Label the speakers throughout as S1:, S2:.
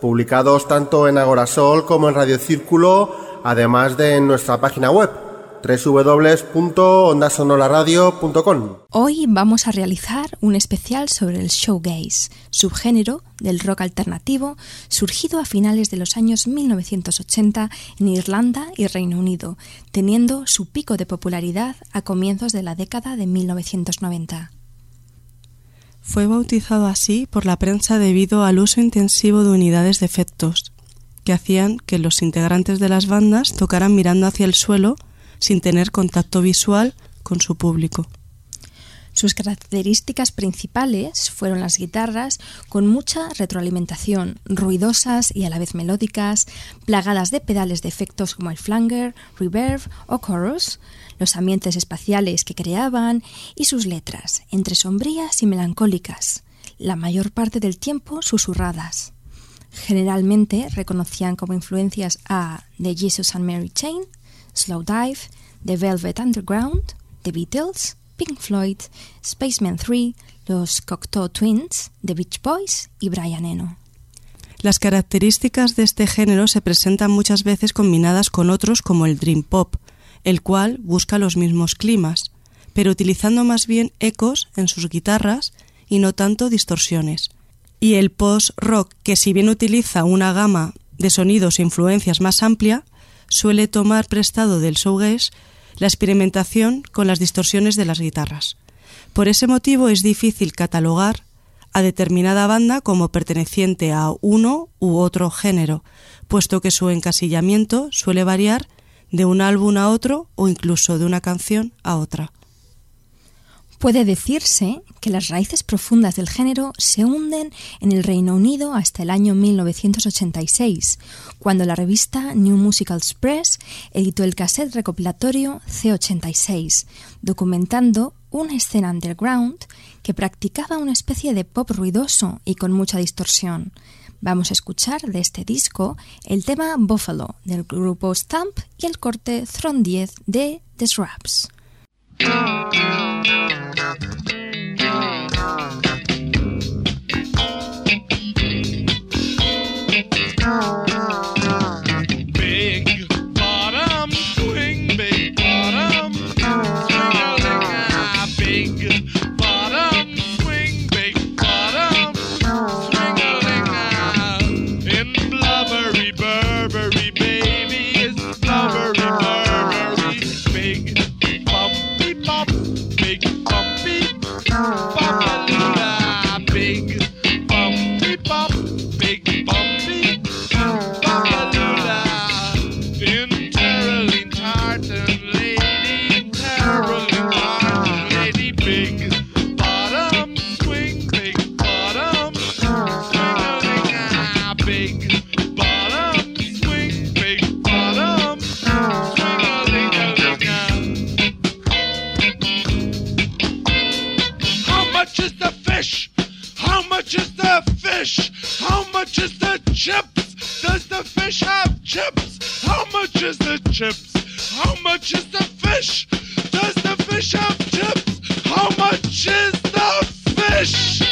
S1: publicados tanto en Agorasol como en Radio Círculo, además de en nuestra página web www.ondasonolaradio.com.
S2: Hoy vamos a realizar un especial sobre el showgaze, subgénero del rock alternativo surgido a finales de los años 1980 en Irlanda y Reino Unido, teniendo su pico de popularidad a comienzos de la década de 1990.
S3: Fue bautizado así por la prensa debido al uso intensivo de unidades de efectos, que hacían que los integrantes de las bandas tocaran mirando hacia el suelo sin tener contacto visual con su público.
S2: Sus características principales fueron las guitarras con mucha retroalimentación, ruidosas y a la vez melódicas, plagadas de pedales de efectos como el flanger, reverb o chorus, los ambientes espaciales que creaban y sus letras, entre sombrías y melancólicas, la mayor parte del tiempo susurradas. Generalmente reconocían como influencias a The Jesus and Mary Chain, Slow Dive, The Velvet Underground, The Beatles, Pink Floyd, Spaceman 3, los Cocteau Twins, The Beach Boys y Brian Eno.
S3: Las características de este género se presentan muchas veces combinadas con otros como el Dream Pop, el cual busca los mismos climas, pero utilizando más bien ecos en sus guitarras y no tanto distorsiones. Y el post-rock, que si bien utiliza una gama de sonidos e influencias más amplia, suele tomar prestado del shoegaze la experimentación con las distorsiones de las guitarras. Por ese motivo es difícil catalogar a determinada banda como perteneciente a uno u otro género, puesto que su encasillamiento suele variar de un álbum a otro o incluso de una canción a otra.
S2: Puede decirse que las raíces profundas del género se hunden en el Reino Unido hasta el año 1986, cuando la revista New Musical Express editó el cassette recopilatorio C86, documentando una escena underground que practicaba una especie de pop ruidoso y con mucha distorsión. Vamos a escuchar de este disco el tema Buffalo del grupo Stamp y el corte Throne 10 de The
S4: fish? How much is the chips? Does the fish have chips? How much is the chips? How much is the fish? Does the fish have chips? How much is the fish?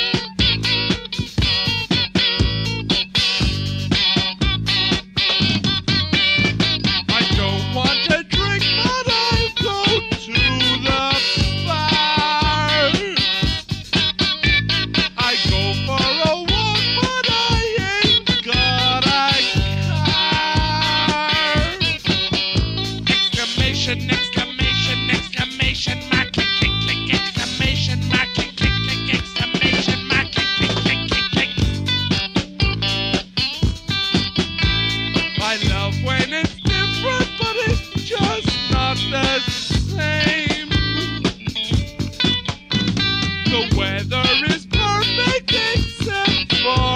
S4: The
S5: weather is perfect except for.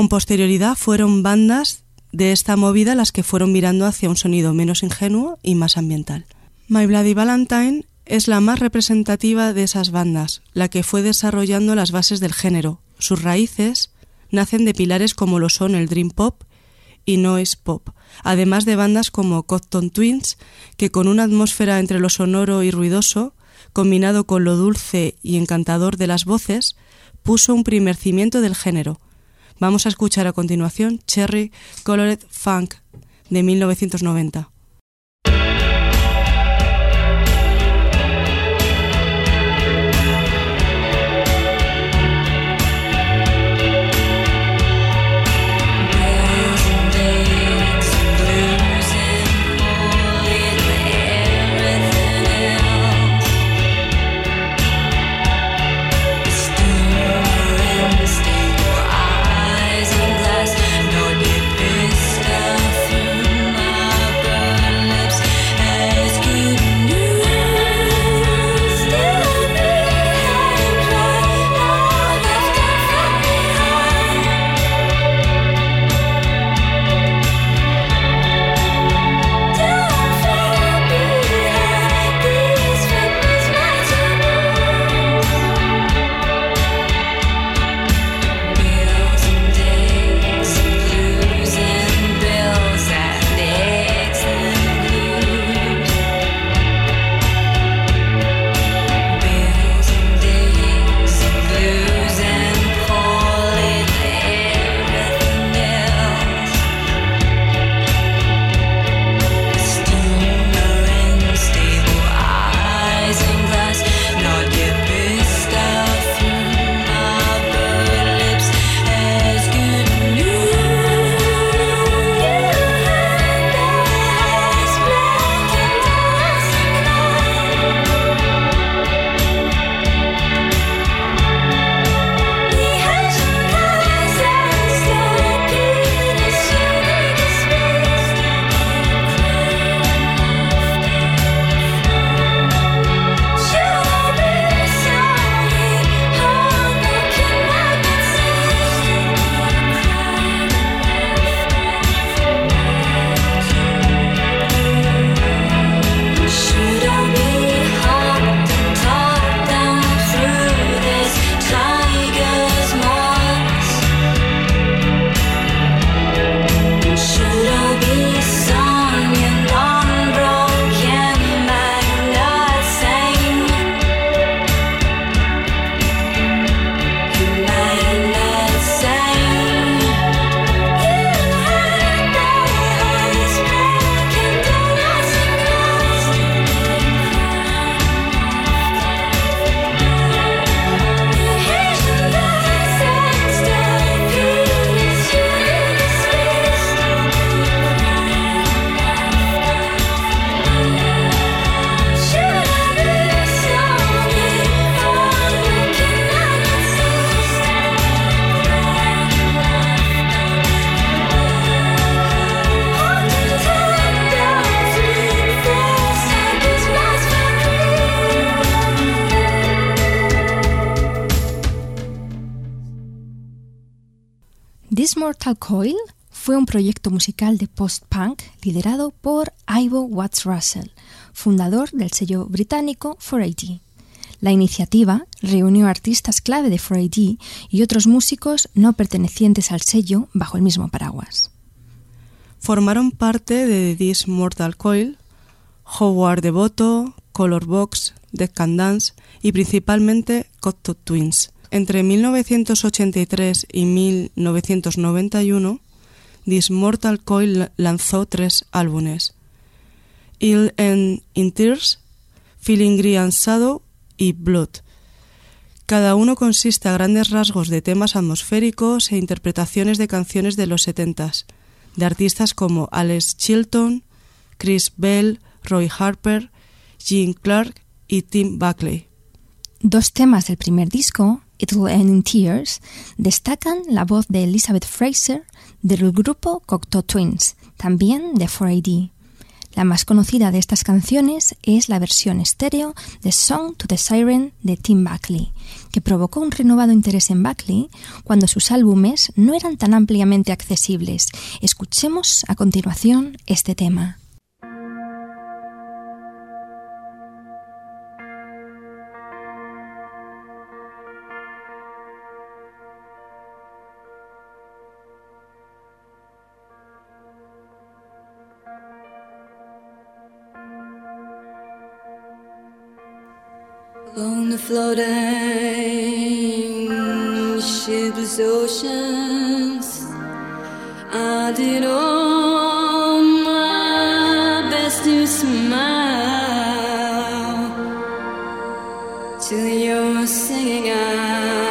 S6: Con posterioridad fueron bandas de esta movida las que fueron mirando hacia un sonido menos ingenuo y más ambiental. My Bloody Valentine es la más representativa de esas bandas, la que fue desarrollando las bases del género. Sus raíces nacen de pilares como lo son el Dream Pop y Noise Pop, además de bandas como Cotton Twins, que con una atmósfera entre lo sonoro y ruidoso, combinado con lo dulce y encantador de las voces, puso un primer cimiento del género. Vamos a escuchar a continuación Cherry Colored Funk de 1990.
S2: This Mortal Coil fue un proyecto musical de post-punk liderado por Ivo Watts Russell, fundador del sello británico 4AD. La iniciativa reunió artistas clave de 4AD y otros músicos no pertenecientes al sello bajo el mismo paraguas.
S6: Formaron parte de This Mortal Coil Howard Devoto, Color Box, Dead Can Dance y principalmente Cocteau Twins. Entre 1983 y 1991, This Mortal Coil lanzó tres álbumes: Ill End in Tears, Feeling Green and y Blood. Cada uno consiste a grandes rasgos de temas atmosféricos e interpretaciones de canciones de los setentas, de artistas como Alex Chilton, Chris Bell, Roy Harper, Gene Clark y Tim Buckley.
S2: Dos temas del primer disco, It Will End in Tears, destacan la voz de Elizabeth Fraser del grupo Cocteau Twins, también de 4AD. La más conocida de estas canciones es la versión estéreo de Song to the Siren de Tim Buckley, que provocó un renovado interés en Buckley cuando sus álbumes no eran tan ampliamente accesibles. Escuchemos a continuación este tema.
S7: Floating shipless oceans, I did all my best to smile. Till your singing eyes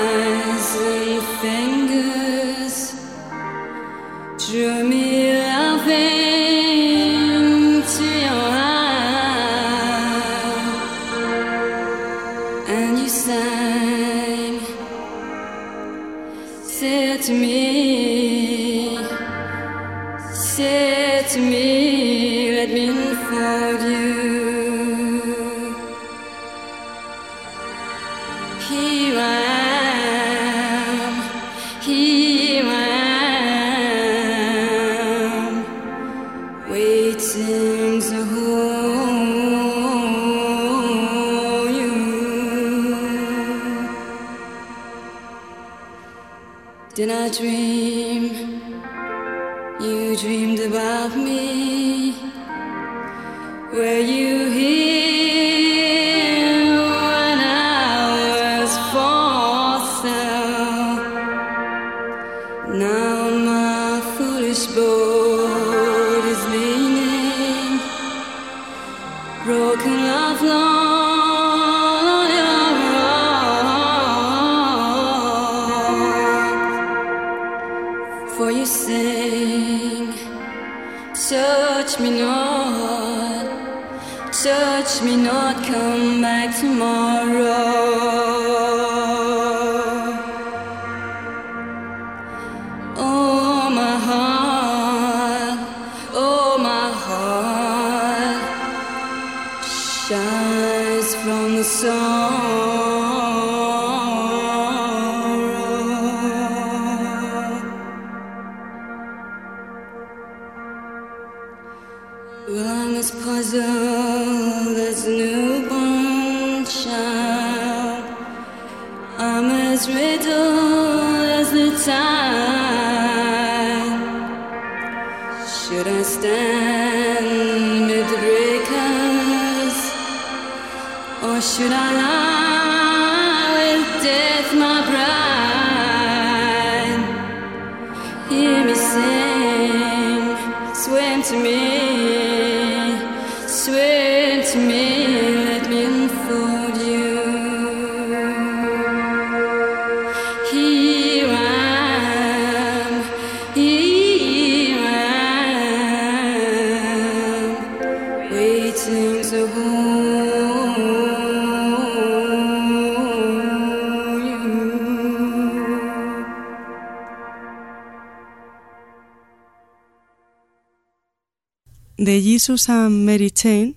S7: And
S3: Mary Chain,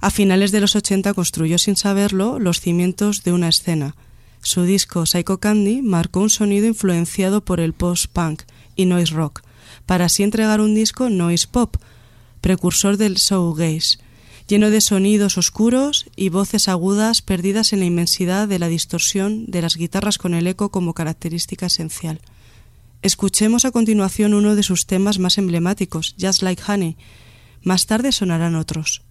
S3: a finales de los 80 construyó sin saberlo los cimientos de una escena. Su disco Psycho Candy marcó un sonido influenciado por el post-punk y noise rock, para así entregar un disco noise pop, precursor del shoegaze, lleno de sonidos oscuros y voces agudas perdidas en la inmensidad de la distorsión de las guitarras con el eco como característica esencial. Escuchemos a continuación uno de sus temas más emblemáticos, Just Like Honey. Más tarde sonarán otros.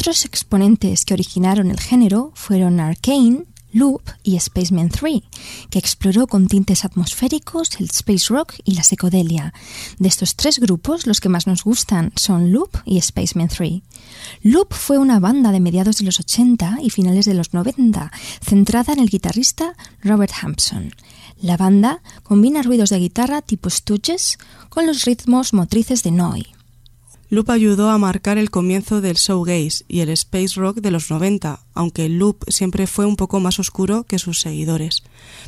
S2: Otros exponentes que originaron el género fueron Arcane, Loop y Spaceman 3, que exploró con tintes atmosféricos el space rock y la psicodelia. De estos tres grupos, los que más nos gustan son Loop y Spaceman 3. Loop fue una banda de mediados de los 80 y finales de los 90, centrada en el guitarrista Robert Hampson. La banda combina ruidos de guitarra tipo Stooges con los ritmos motrices de Noi.
S3: Loop ayudó a marcar el comienzo del showgaze y el space rock de los 90, aunque Loop siempre fue un poco más oscuro que sus seguidores.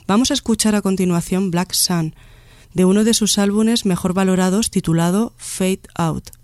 S3: Vamos a escuchar a continuación Black Sun, de uno de sus álbumes mejor valorados titulado Fade Out.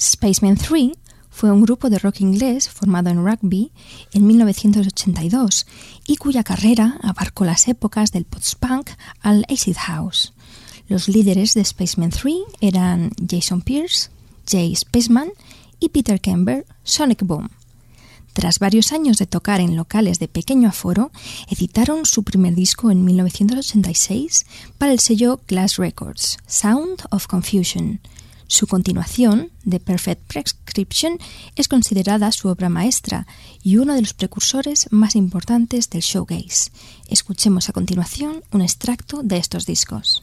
S8: Spaceman 3 fue un grupo de rock inglés formado en Rugby en 1982 y cuya carrera abarcó las épocas del post-punk al acid house. Los líderes de Spaceman 3 eran Jason Pierce, Jay Spaceman y Peter Kember, Sonic Boom. Tras varios años de tocar en locales de pequeño aforo, editaron su primer disco en 1986 para el sello Glass Records, Sound of Confusion. Su continuación, The Perfect Prescription, es considerada su obra maestra y uno de los precursores más importantes del showgaze. Escuchemos a continuación un extracto de estos discos.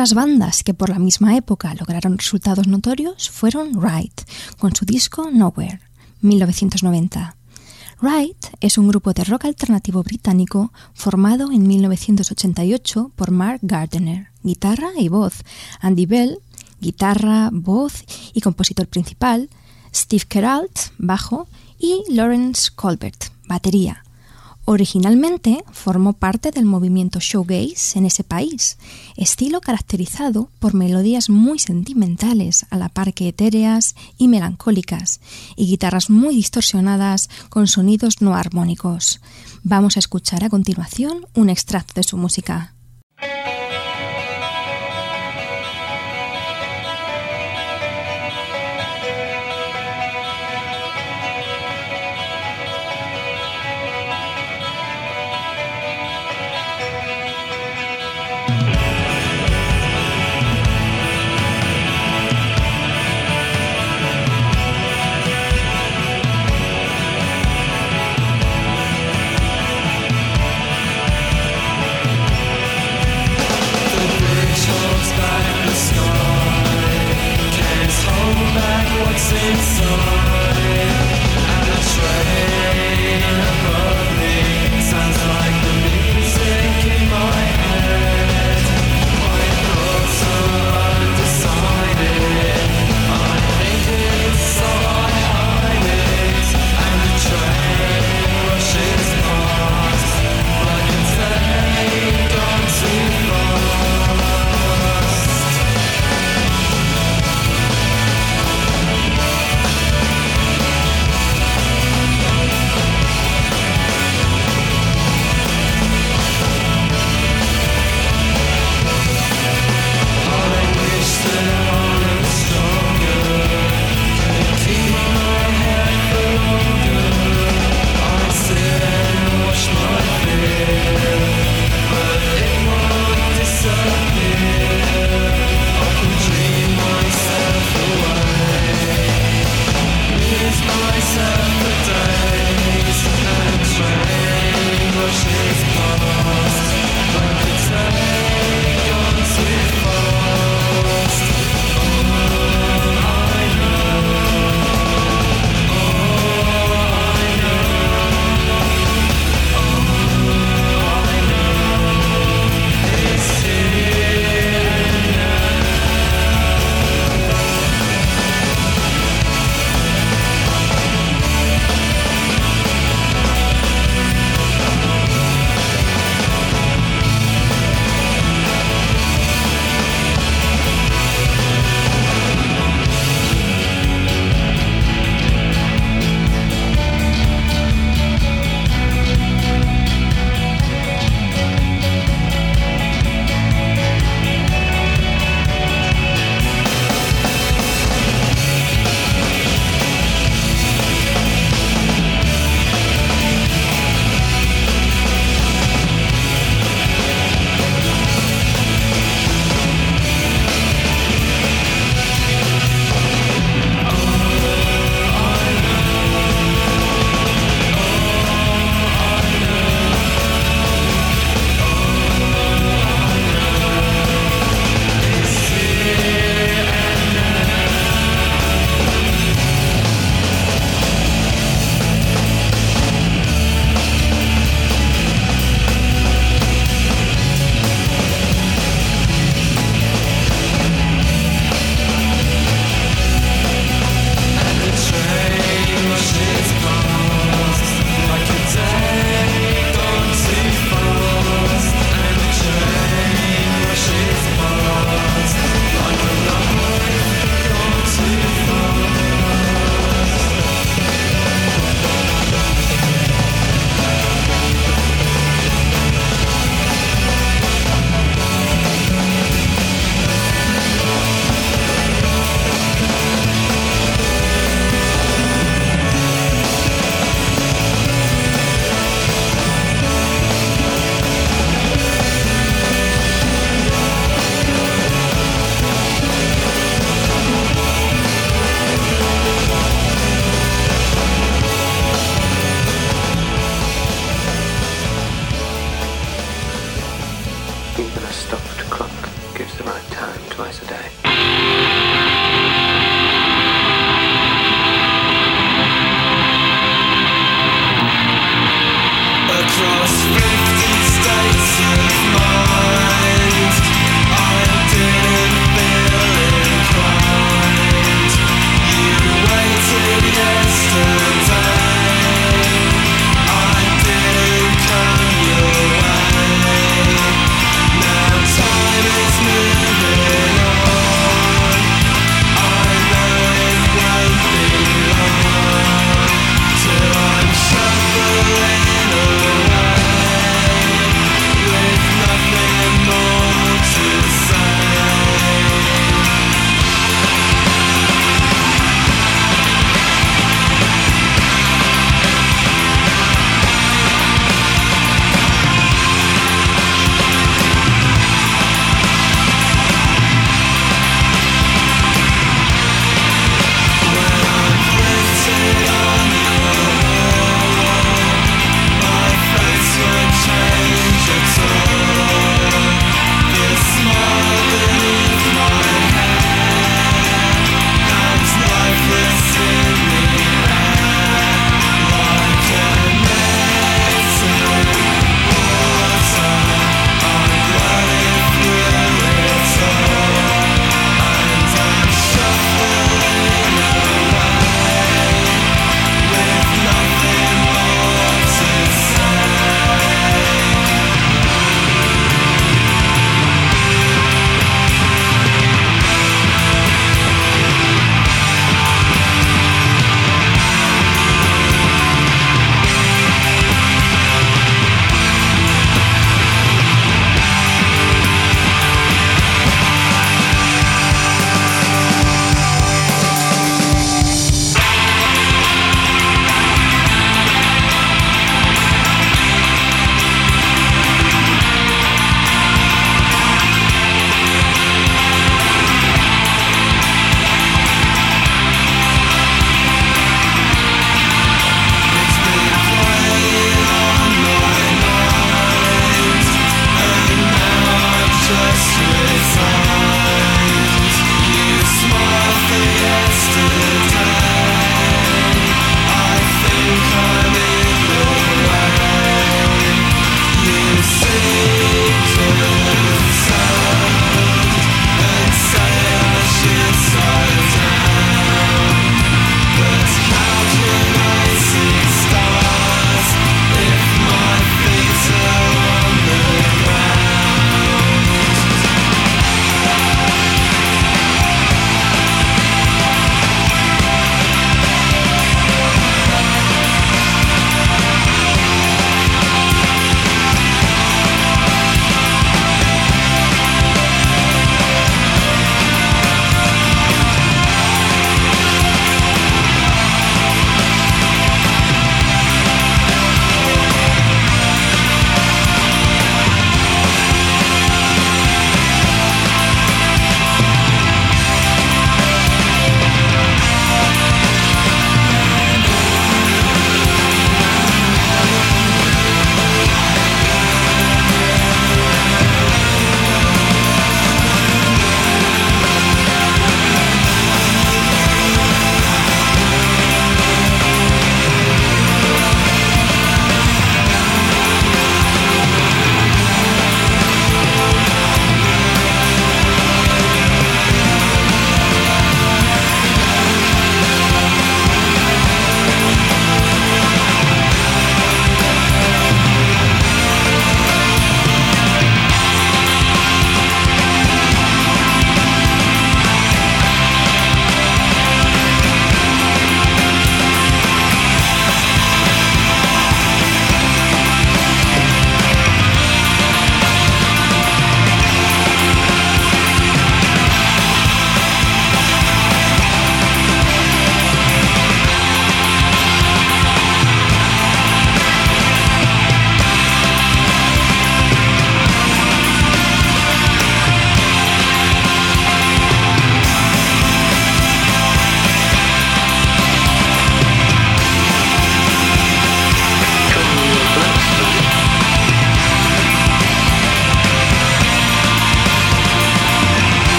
S2: Otras bandas que por la misma época lograron resultados notorios fueron Right, con su disco Nowhere, 1990. Right es un grupo de rock alternativo británico formado en 1988 por Mark Gardner, guitarra y voz, Andy Bell, guitarra, voz y compositor principal, Steve Keralt, bajo, y Lawrence Colbert, batería. Originalmente formó parte del movimiento showgaze en ese país, estilo caracterizado por melodías muy sentimentales a la par que etéreas y melancólicas, y guitarras muy distorsionadas con sonidos no armónicos. Vamos a escuchar a continuación un extracto de su música.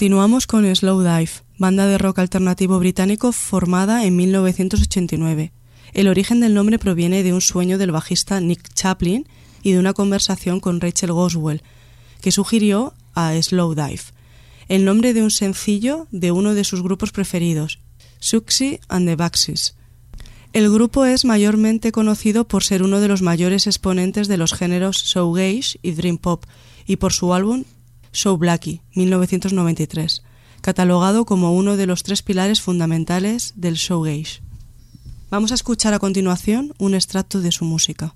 S3: Continuamos con Slowdive, banda de rock alternativo británico formada en 1989. El origen del nombre proviene de un sueño del bajista Nick Chaplin y de una conversación con Rachel Goswell, que sugirió a Slowdive, el nombre de un sencillo de uno de sus grupos preferidos, Suxy and the Baxies. El grupo es mayormente conocido por ser uno de los mayores exponentes de los géneros shoegaze y dream pop y por su álbum Show Blackie 1993, catalogado como uno de los tres pilares fundamentales del shoegaze. Vamos a escuchar a continuación un extracto de su música.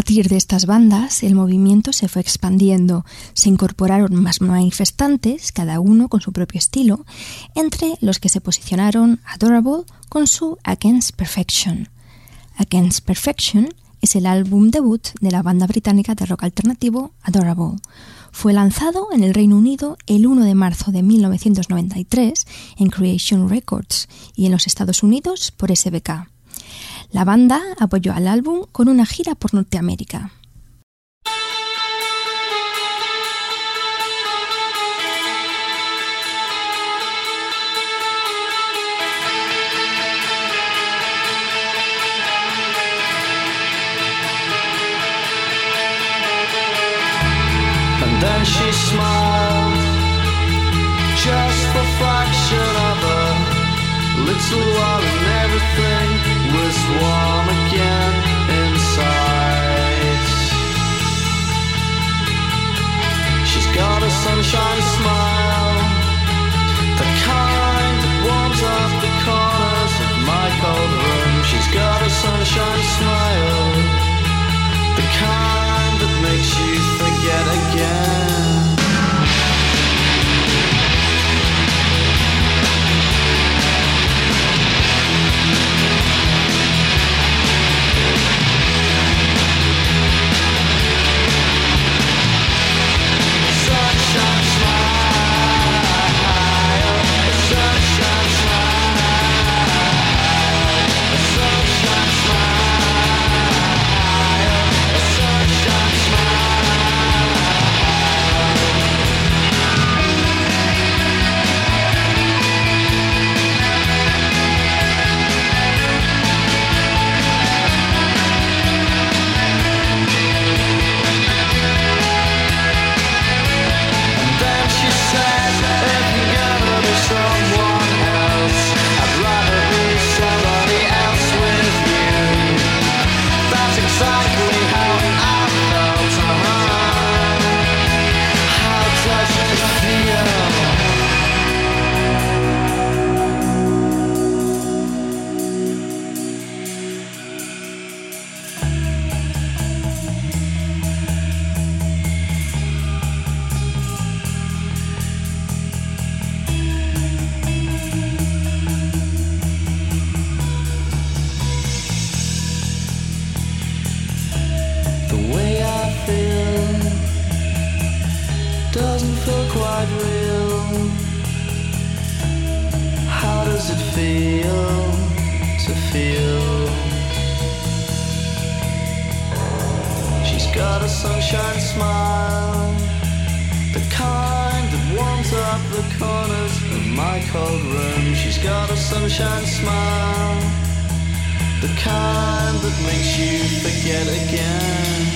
S2: Partir de estas bandas, el movimiento se fue expandiendo. Se incorporaron más manifestantes, cada uno con su propio estilo, entre los que se posicionaron Adorable con su Against Perfection. Against Perfection es el álbum debut de la banda británica de rock alternativo Adorable. Fue lanzado en el Reino Unido el 1 de marzo de 1993 en Creation Records y en los Estados Unidos por SBK. La banda apoyó al álbum con una gira por Norteamérica.
S9: Smile, the kind that warms up the corners of my cold room. She's got a sunshine smile. The kind that makes you forget again.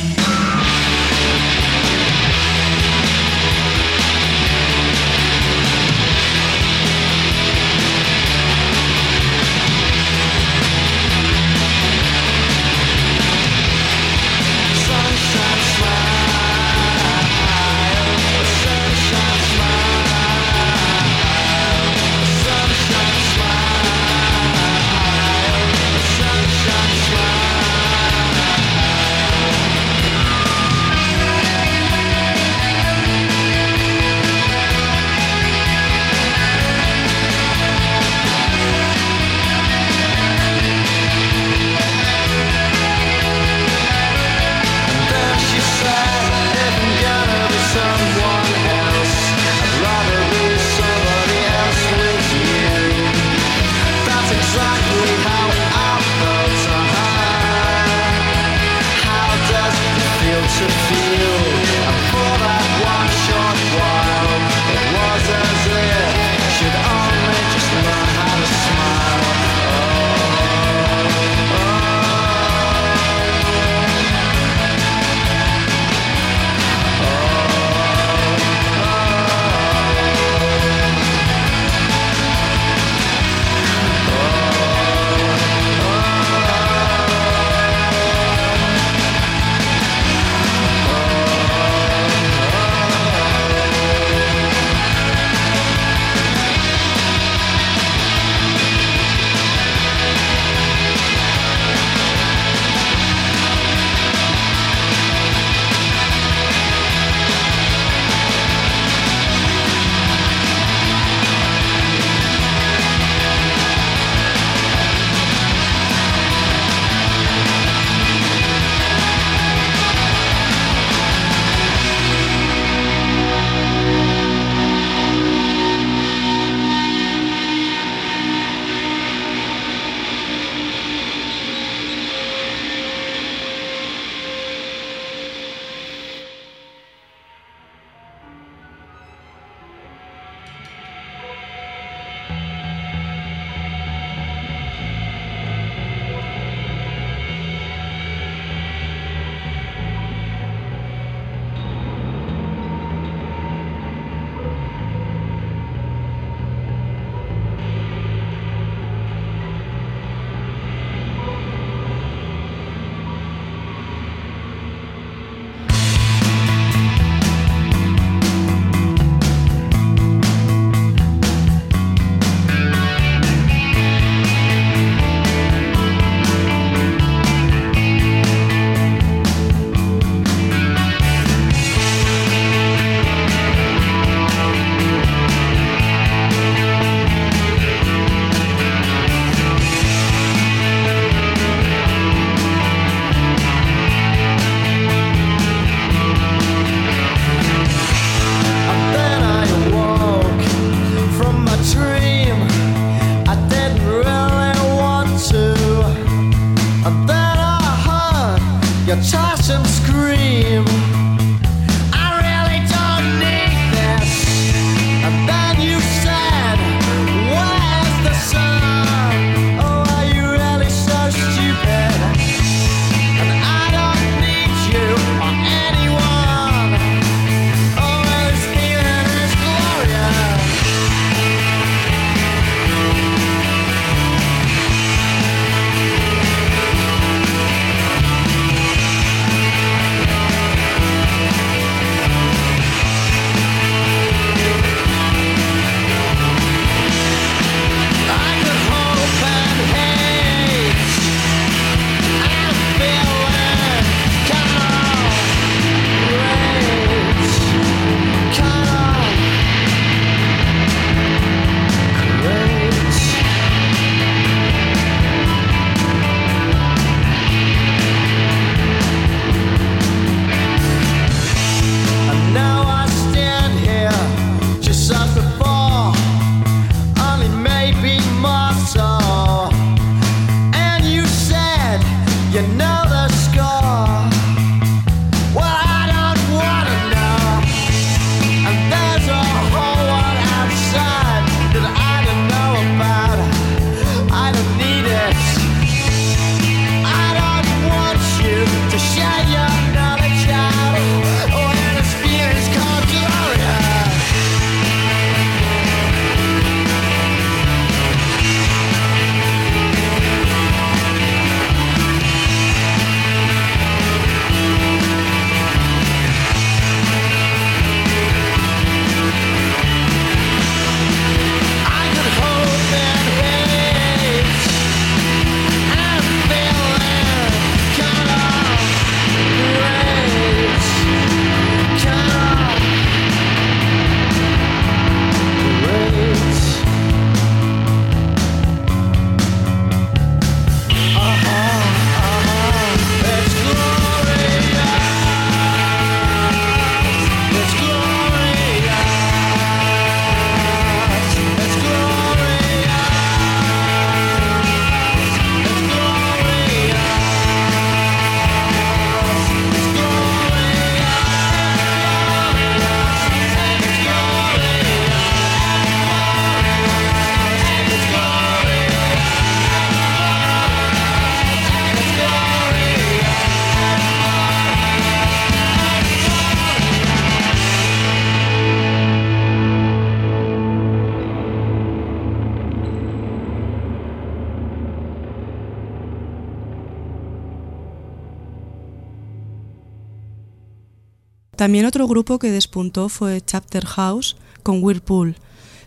S9: También otro grupo que despuntó fue Chapter House con Whirlpool.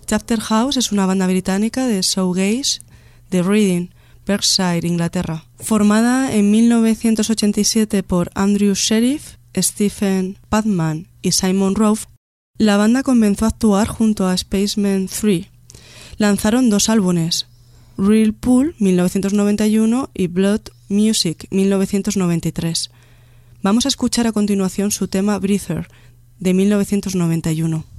S9: Chapter House es una banda británica de showgaze de Reading, Berkshire, Inglaterra. Formada en 1987 por Andrew Sheriff, Stephen Padman y Simon Rowe, la banda comenzó a actuar junto a Spaceman 3. Lanzaron dos álbumes, Real Pool 1991 y Blood Music 1993. Vamos a escuchar a continuación su tema Breather de 1991.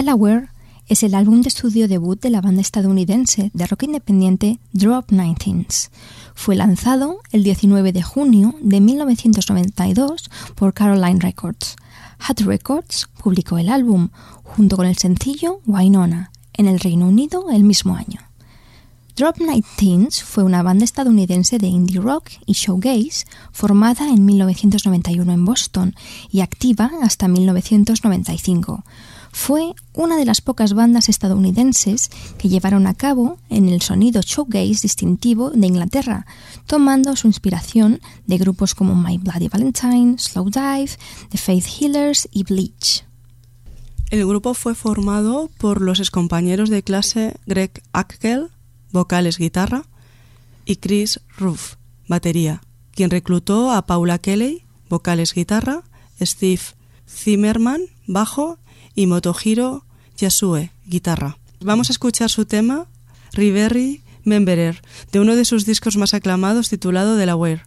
S2: Delaware es el álbum de estudio debut de la banda estadounidense de rock independiente Drop 19s. Fue lanzado el 19 de junio de 1992 por Caroline Records. Hat Records publicó el álbum junto con el sencillo Wynonna en el Reino Unido el mismo año. Drop 19s fue una banda estadounidense de indie rock y showgaze formada en 1991 en Boston y activa hasta 1995. Fue una de las pocas bandas estadounidenses que llevaron a cabo en el sonido showgaze distintivo de Inglaterra, tomando su inspiración de grupos como My Bloody Valentine, Slow Dive, The Faith Healers y Bleach.
S3: El grupo fue formado por los excompañeros de clase Greg Ackel, vocales guitarra, y Chris Ruff, batería, quien reclutó a Paula Kelly, vocales guitarra, Steve Zimmerman, bajo, y Motohiro Yasue, guitarra. Vamos a escuchar su tema, Riverry Memberer, de uno de sus discos más aclamados titulado Delaware.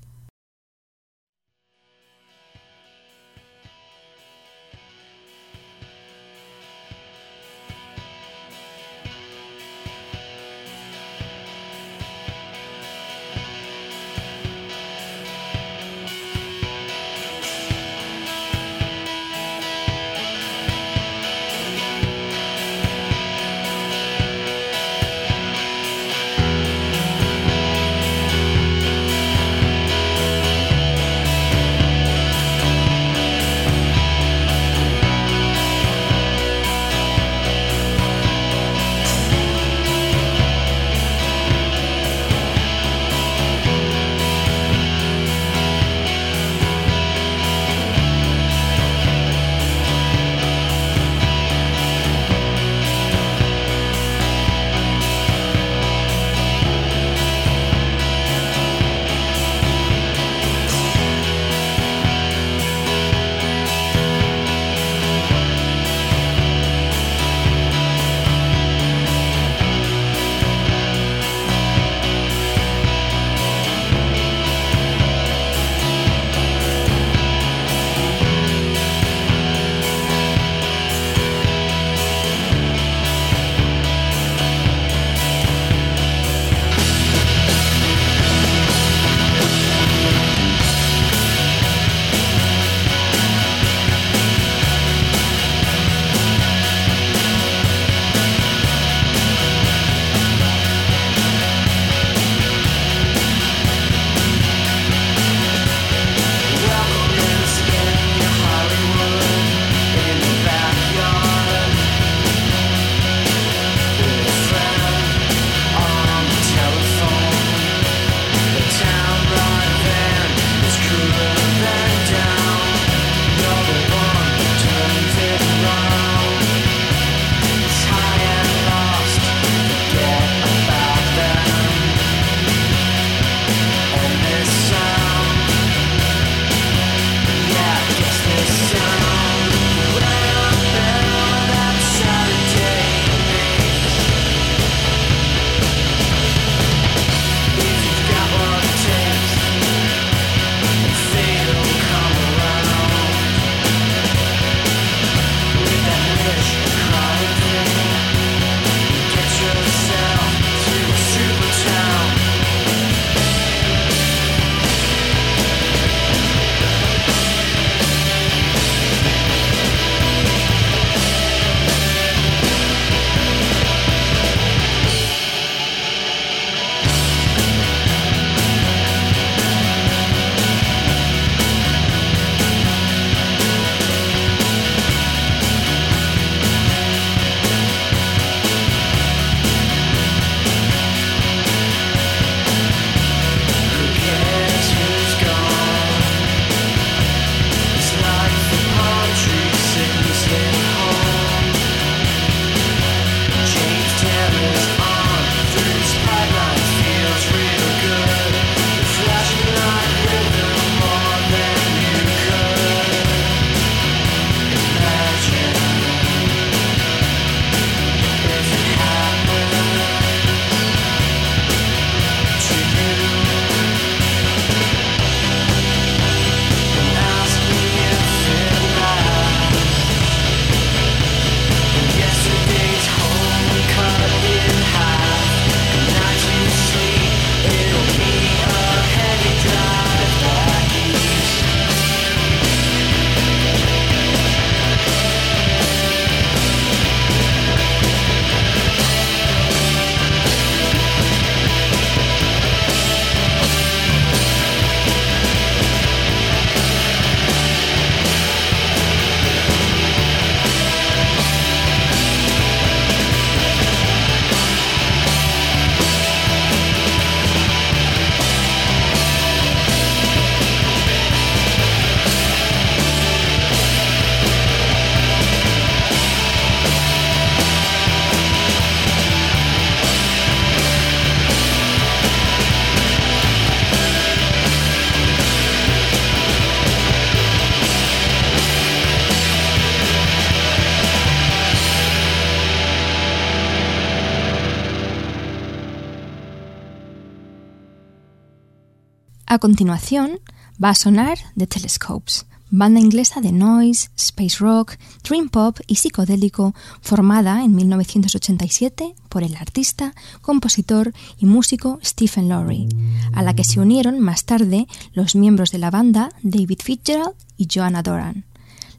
S2: Continuación, va a sonar The Telescopes, banda inglesa de noise, space rock, dream pop y psicodélico formada en 1987 por el artista, compositor y músico Stephen Lowry, a la que se unieron más tarde los miembros de la banda David Fitzgerald y Joanna Doran.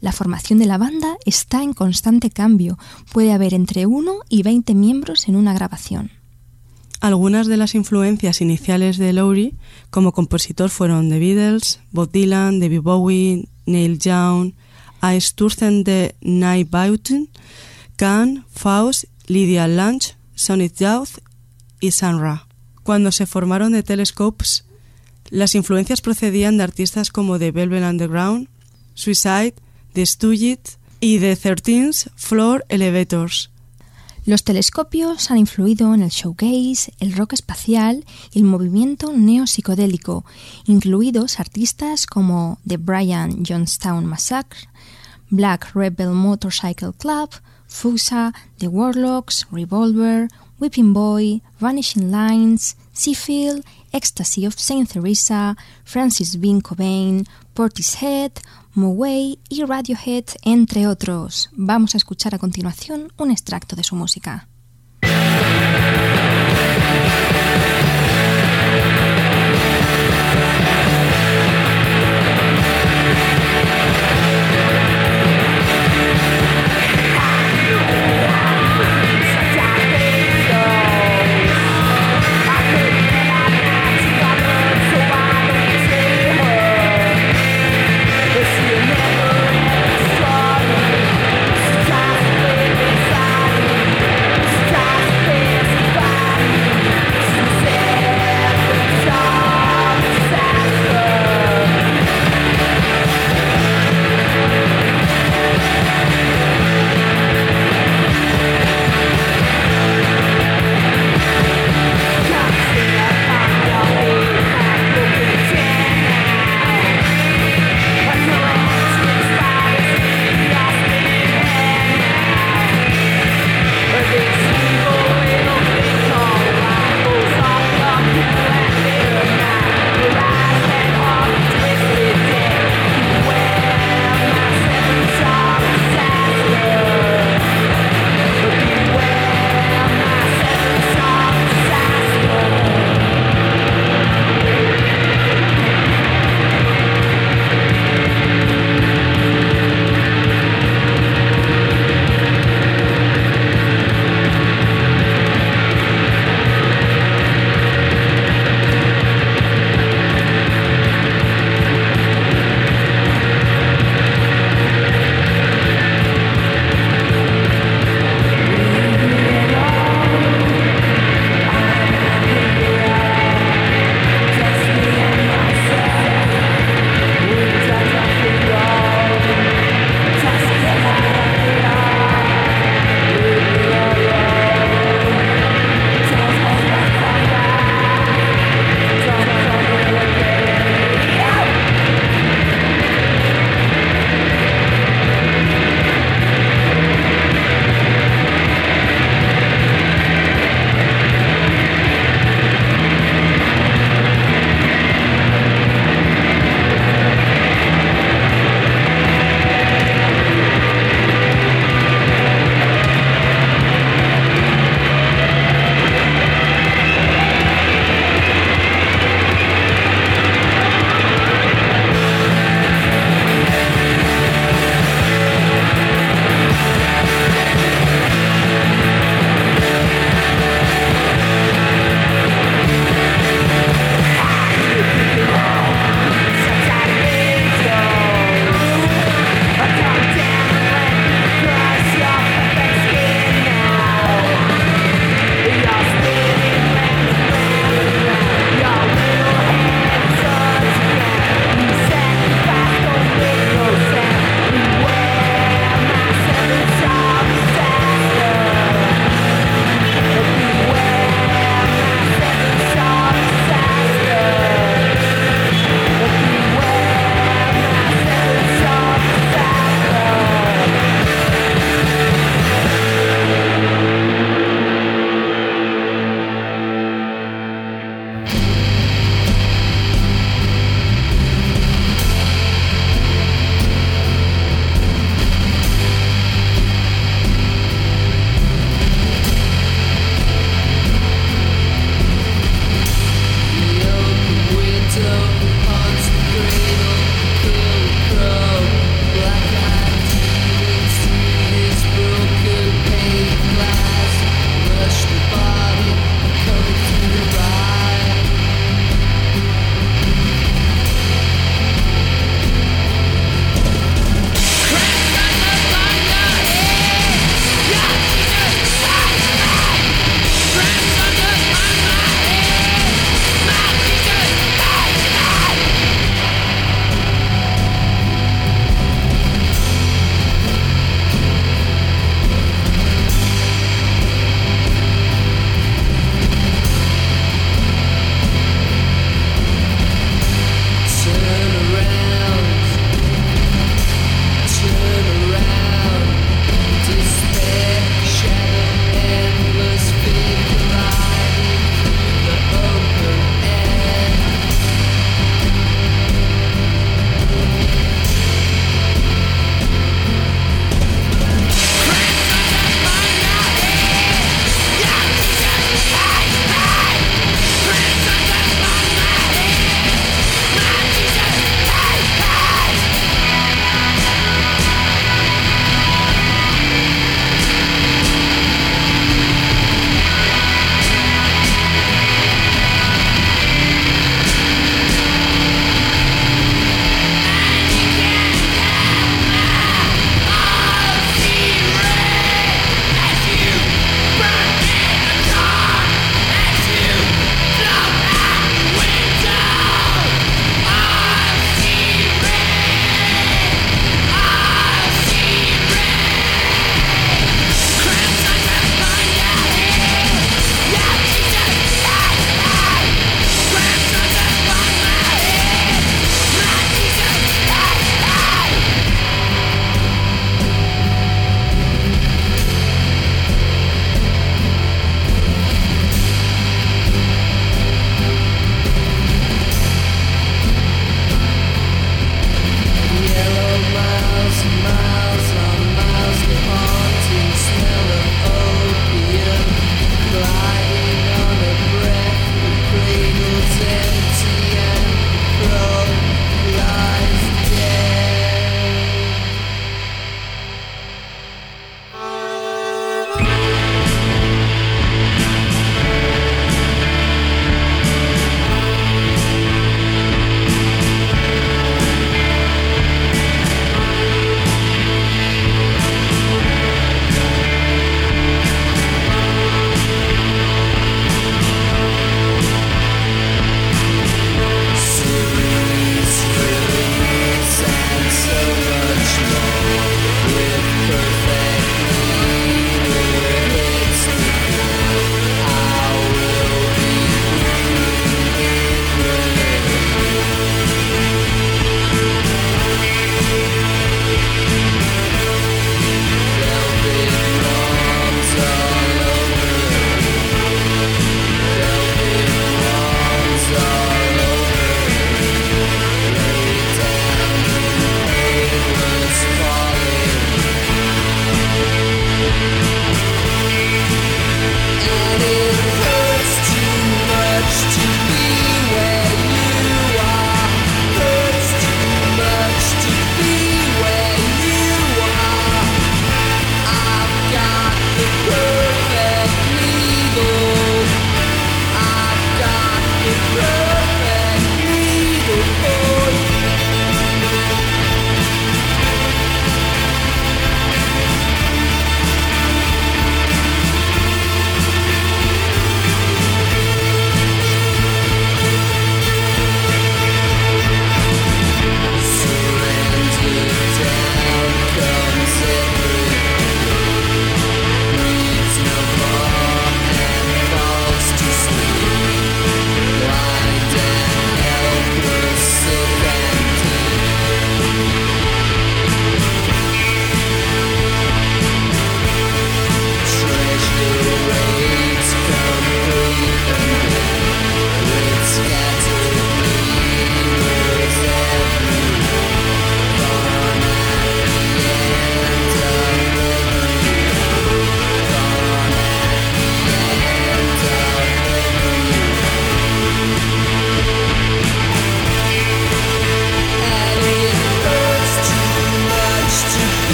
S2: La formación de la banda está en constante cambio, puede haber entre 1 y 20 miembros en una grabación.
S3: Algunas de las influencias iniciales de Lowry como compositor fueron The Beatles, Bob Dylan, David Bowie, Neil Young, Sturzen de Nijbuiten, Kahn, Faust, Lydia Lunch, Sonic Youth y Sun Ra. Cuando se formaron The Telescopes, las influencias procedían de artistas como The Velvet Underground, Suicide, The Stooges y The Thirteenth Floor Elevators.
S2: Los telescopios han influido en el showgaze, el rock espacial y el movimiento neopsicodélico, incluidos artistas como The Brian Johnstown Massacre, Black Rebel Motorcycle Club, Fusa, The Warlocks, Revolver, Whipping Boy, Vanishing Lines, Seafield, Ecstasy of Saint Teresa, Francis Bean Cobain, Portishead, Moway y Radiohead, entre otros. Vamos a escuchar a continuación un extracto de su música.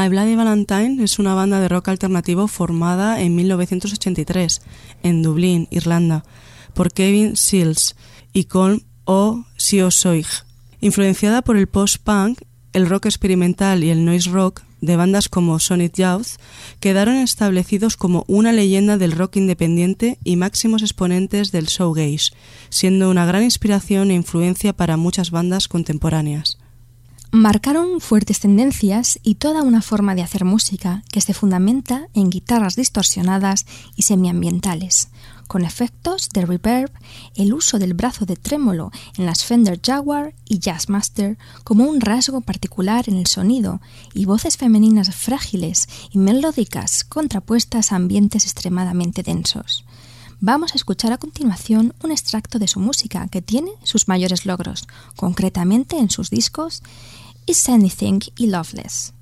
S9: My
S3: Bloody Valentine es una banda de rock alternativo formada en 1983 en Dublín, Irlanda, por Kevin Seals y Colm O. Siosoig. Influenciada por el post-punk, el rock experimental y el noise rock de bandas como Sonic Youth, quedaron establecidos como una leyenda del rock independiente y máximos exponentes del showgaze, siendo una gran inspiración e influencia para muchas bandas contemporáneas.
S2: Marcaron fuertes tendencias y toda una forma de hacer música que se fundamenta en guitarras distorsionadas y semiambientales, con efectos de reverb, el uso del brazo de trémolo en las Fender Jaguar y Jazzmaster como un rasgo particular en el sonido y voces femeninas frágiles y melódicas contrapuestas a ambientes extremadamente densos. Vamos a escuchar a continuación un extracto de su música que tiene sus mayores logros, concretamente en sus discos Is Anything y Loveless.